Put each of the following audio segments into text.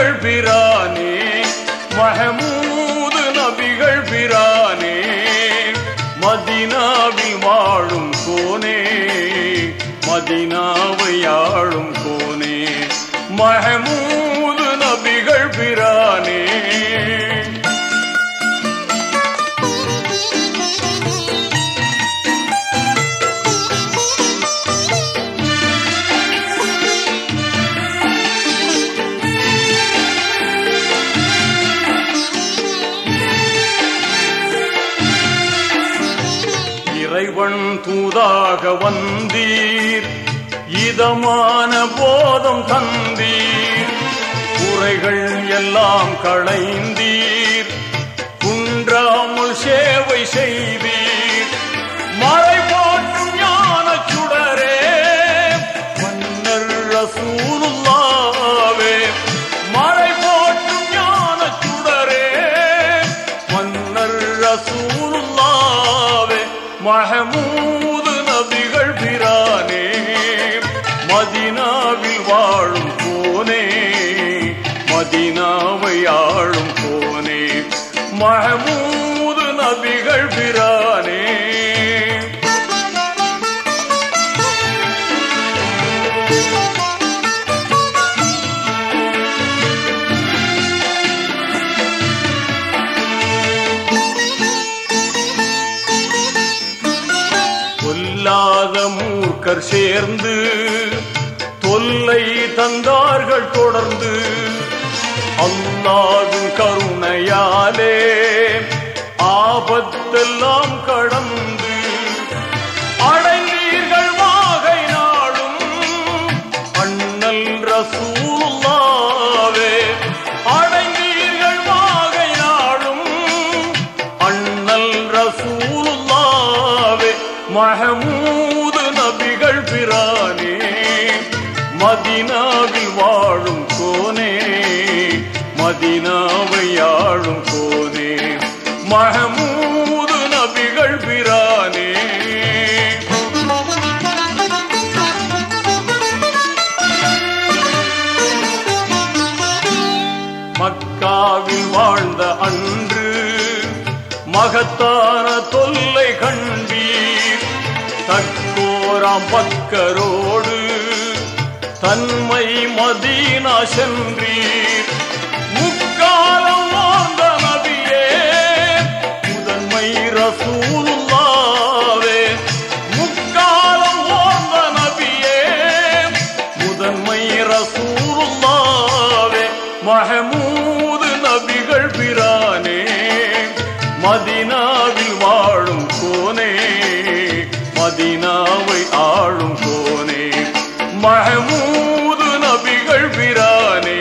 நபிகள் பிரானே மஹமூது நபிகள் பிரானே மதினாவில் வாழும் கோனே மதினாவை ஆளும் கோனே மஹமூ இறைவன் தூதாக வந்தீர். இதமான போதம் தந்தீர். குறைகள் எல்லாம் களைந்தீர். குன்றாமல் சேவை செய்தீர். மூர்க்கர் சேர்ந்து தொல்லை தந்தார்கள் தொடர்ந்து அல்லாது கருணையாலே மதினாவை ஆளும் போதே மகமூது நபிகள் பிரானே. மக்காவில் வாழ்ந்த அன்று மகத்தான தொல்லை கண்டீர். தக்கோராம் பக்கரோடு தன்மை மதீனா சென்றீர். மதினாவை ஆளும் கோனே. மஹமூது நபிகள் பிரானே.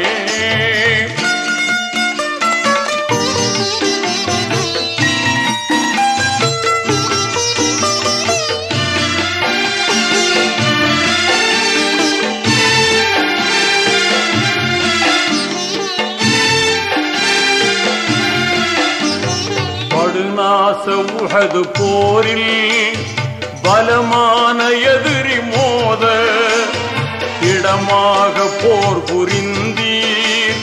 படுநாச உஹது போரில் பலமான எதிரி மோத இடமாக போர் புரிந்தீர்.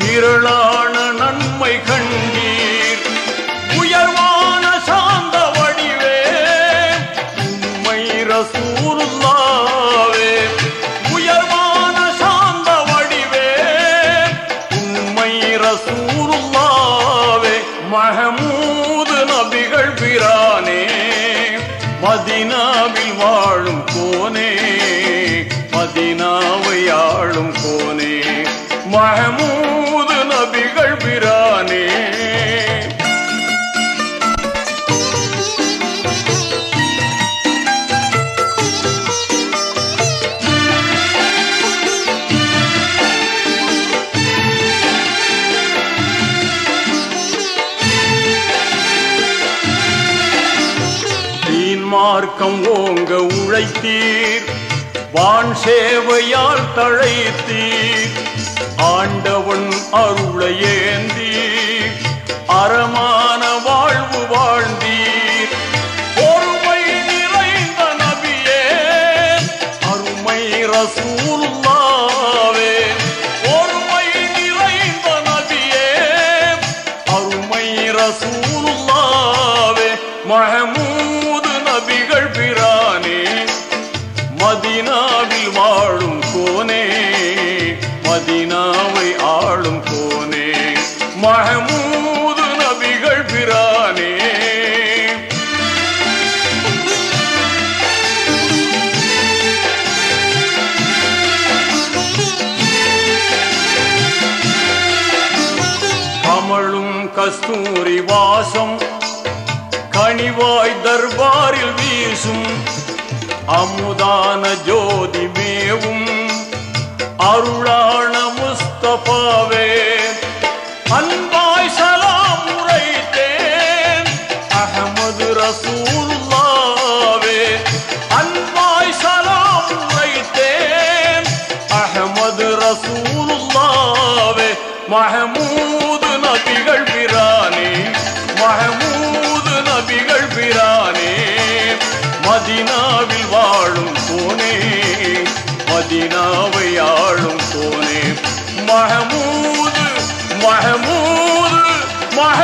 திரளான நன்மை கண்டீர். உயர்வான சாந்த வடிவே உண்மை ரசூருல்லாவே உயர்வான சாந்த வடிவே உண்மை ரசூருல்லாவே மகமூ மதினாவில் வாழும் கோனே மதினாவை ஆளும் கோனே. மஹமூது நபிகள் பிரானே மார்க்கம் ஓங்க உழைத்தீர். வான் சேவையால் தழைத்தீர். ஆண்டவன் அருளை ஏந்தீர். அறமான வாழ்வு வாழ்ந்தீர். பொறுமை நிறைந்த நபியே. அருமை ரசூ கஸ்தூரி வாசம் கனிவாய் தர்பாரில் வீசும் அமுதான ஜோதி மேவும் அருளான முஸ்தபாவே அன்பாய் சலாம் உரைத்தேன் அகமது ரசூல்லாவே அன்பாய் சலாம் உரைத்தேன் அகமது ரசூல்லாவே மஹமூது நபிகள் மதினாவை ஆளும் போனே மஹமூது மஹமூது மஹ